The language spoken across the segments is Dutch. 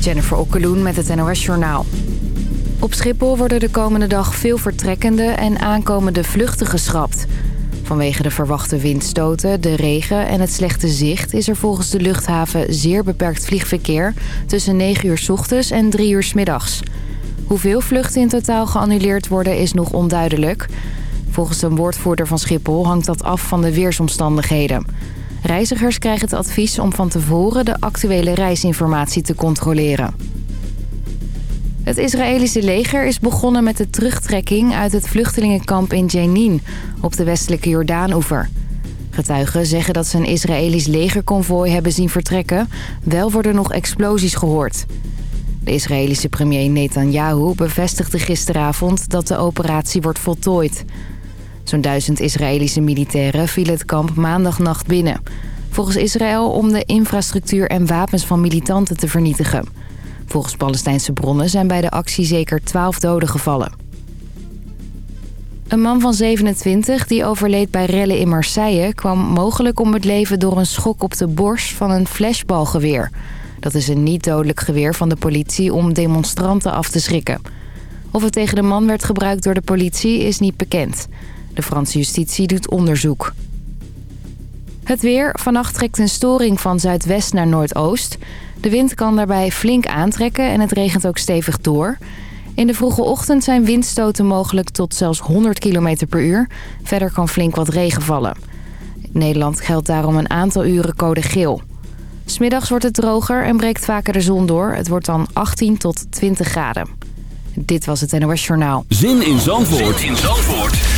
Jennifer Okkeloen met het NOS Journaal. Op Schiphol worden de komende dag veel vertrekkende en aankomende vluchten geschrapt. Vanwege de verwachte windstoten, de regen en het slechte zicht... is er volgens de luchthaven zeer beperkt vliegverkeer... tussen 9 uur s ochtends en 3 uur s middags. Hoeveel vluchten in totaal geannuleerd worden is nog onduidelijk. Volgens een woordvoerder van Schiphol hangt dat af van de weersomstandigheden... Reizigers krijgen het advies om van tevoren de actuele reisinformatie te controleren. Het Israëlische leger is begonnen met de terugtrekking uit het vluchtelingenkamp in Jenin op de westelijke Jordaanoever. Getuigen zeggen dat ze een Israëlisch legerconvooi hebben zien vertrekken. Wel worden nog explosies gehoord. De Israëlische premier Netanyahu bevestigde gisteravond dat de operatie wordt voltooid. Zo'n duizend Israëlische militairen vielen het kamp maandagnacht binnen. Volgens Israël om de infrastructuur en wapens van militanten te vernietigen. Volgens Palestijnse bronnen zijn bij de actie zeker 12 doden gevallen. Een man van 27 die overleed bij rellen in Marseille... kwam mogelijk om het leven door een schok op de borst van een flashbalgeweer. Dat is een niet-dodelijk geweer van de politie om demonstranten af te schrikken. Of het tegen de man werd gebruikt door de politie is niet bekend. De Franse justitie doet onderzoek. Het weer. Vannacht trekt een storing van zuidwest naar noordoost. De wind kan daarbij flink aantrekken en het regent ook stevig door. In de vroege ochtend zijn windstoten mogelijk tot zelfs 100 km per uur. Verder kan flink wat regen vallen. In Nederland geldt daarom een aantal uren code geel. Smiddags wordt het droger en breekt vaker de zon door. Het wordt dan 18 tot 20 graden. Dit was het NOS Journaal. Zin in Zandvoort, zin in Zandvoort.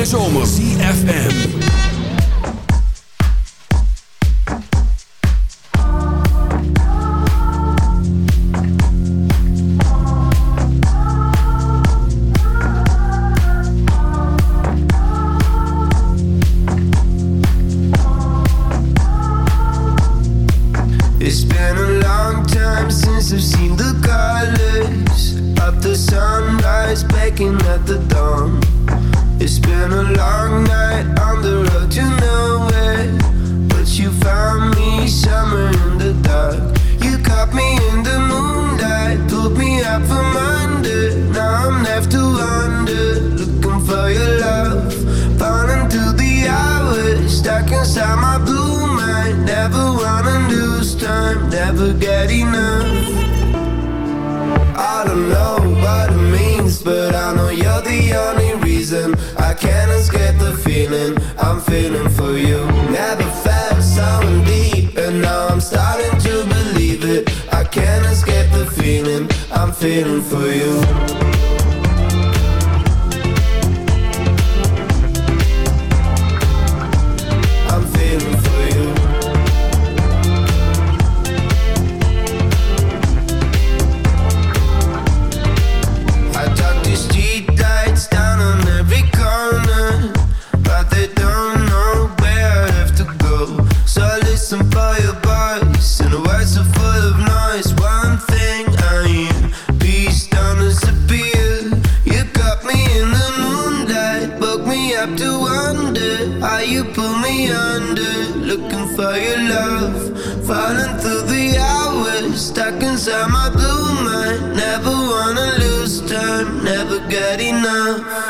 De zomer. Feeling for you. good enough.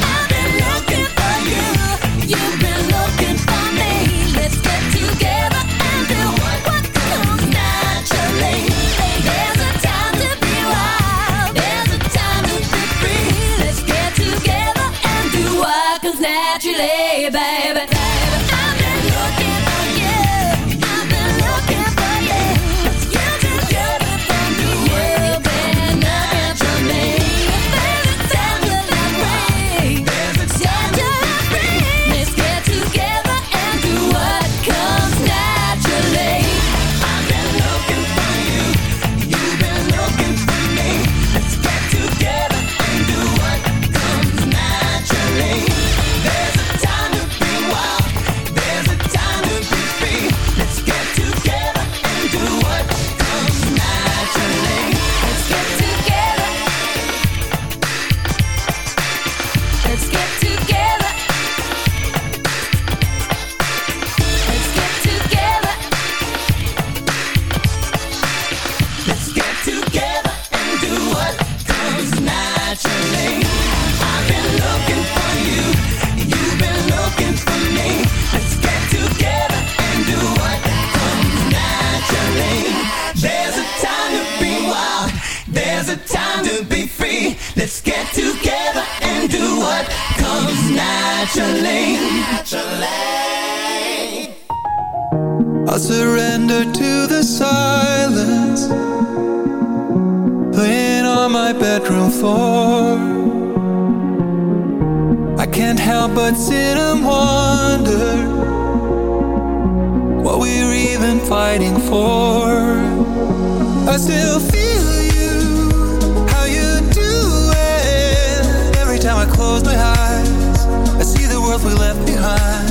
My bedroom floor. I can't help but sit and wonder What we're even fighting for. I still feel you How you do it. Every time I close my eyes I see the world we left behind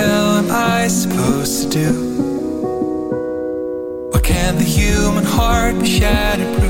Hell am I supposed to do? Why can't the human heart be shatterproof?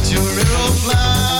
Let your real fly.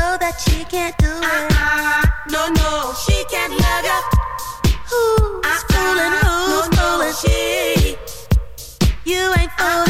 know that she can't do it. Uh-uh. No, no, she can't love up. Who's uh-uh. fooling? Who's no, no, fooling? She. You ain't uh-uh. fooling.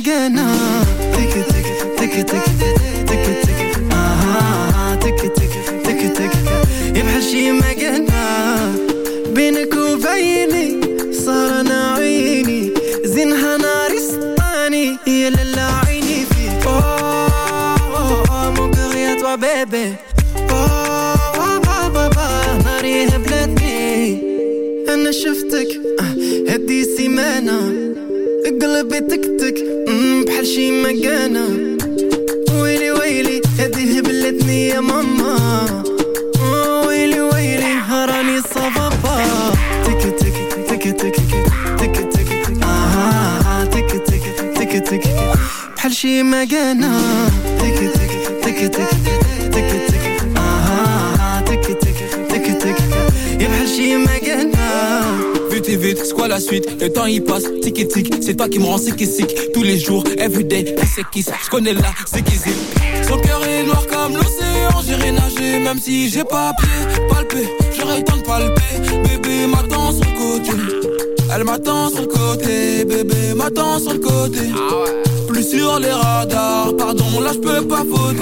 مكانة تك تك تك تك تك تك آه تك تك تك تك. يا بحال شي مكانة بينك وبيني صار أنا عيني. زينها ناري سطاني يا لالا عيني فيك. أوه مون كور يا توا بيبي. أوه بابا بابا ناري أنا شفتك آه، هدي سيمانة قلبي تكتك بحال شي مكانة تك تك تك تك تك تك آه تك تك تك تك يا بحال شي مكانة Vite et vite, c'est quoi la suite Le temps il passe, tic et tic C'est toi qui me rends sick et sick Tous les jours, everyday, qui c'est qui c'est Je connais là, c'est qui c'est Son cœur est noir comme l'océan J'irai nager même si j'ai pas pied Palper, j'aurais le temps de palper Bébé m'attend sur le côté Elle m'attend sur le côté Bébé m'attend sur le côté Plus sur les radars. Pardon, là je peux pas voter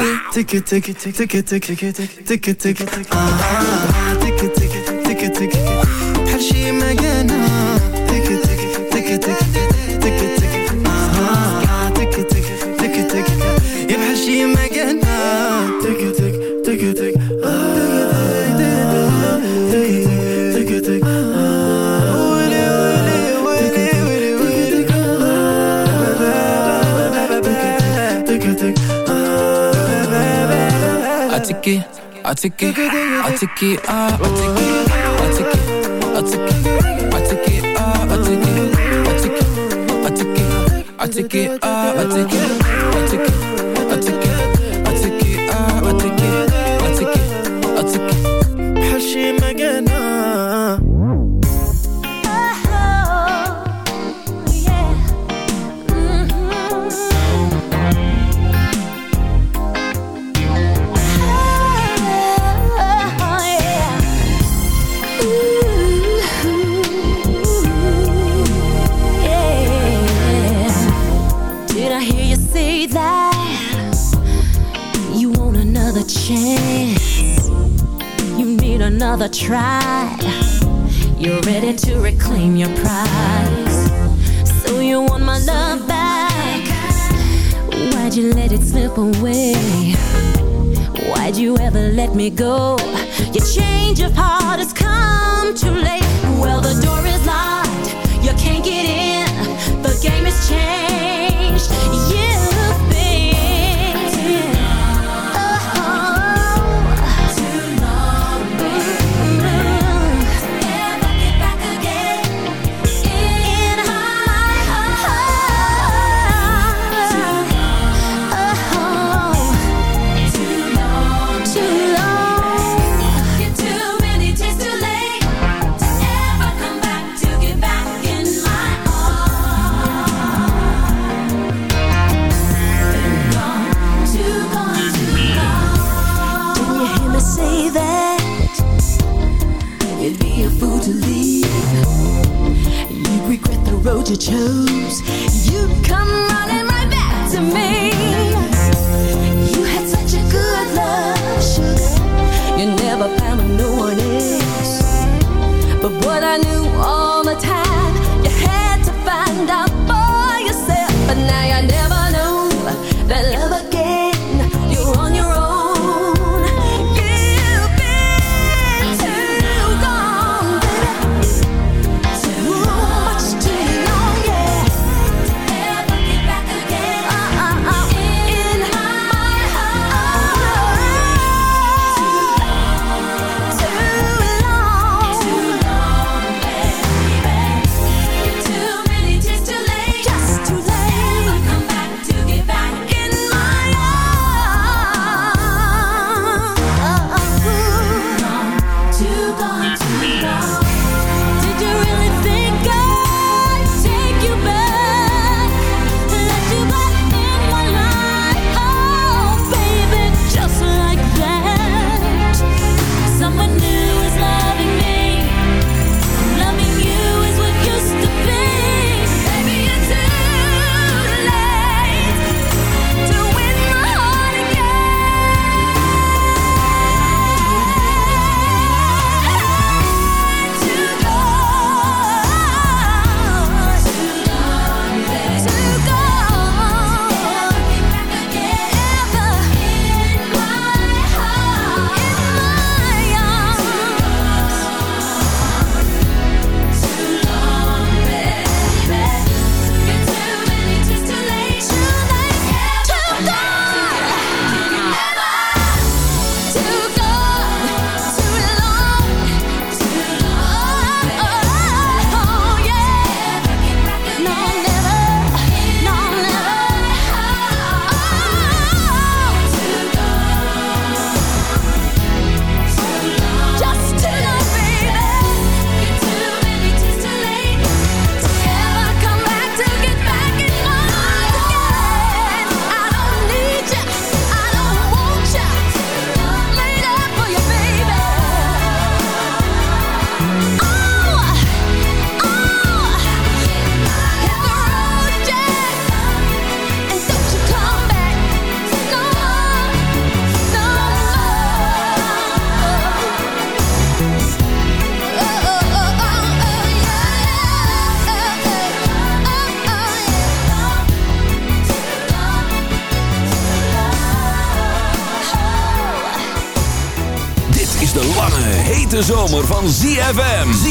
take it, I take it, ah, I take it, I take it, I ah, ah, I take it,